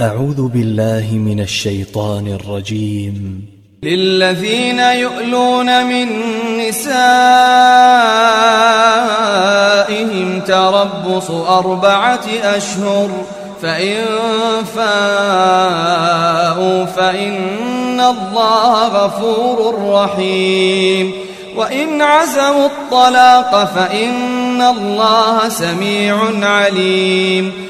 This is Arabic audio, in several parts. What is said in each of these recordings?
أعوذ بالله من الشيطان الرجيم. للذين يؤلون من نسائهم تربص أربعة أشهر فإن فاءوا فإن الله غفور رحيم. وإن عزموا الطلاق فإن الله سميع عليم.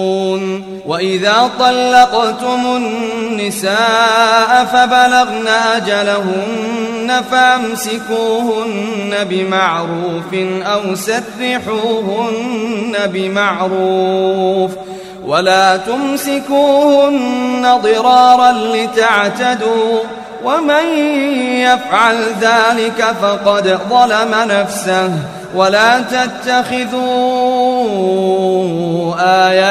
وإذا طلقتم النساء فبلغن أجلهن فامسكوهن بمعروف أو سرحوهن بمعروف ولا تمسكوهن ضرارا لتعتدوا ومن يفعل ذلك فقد ظلم نفسه ولا تتخذوا آيات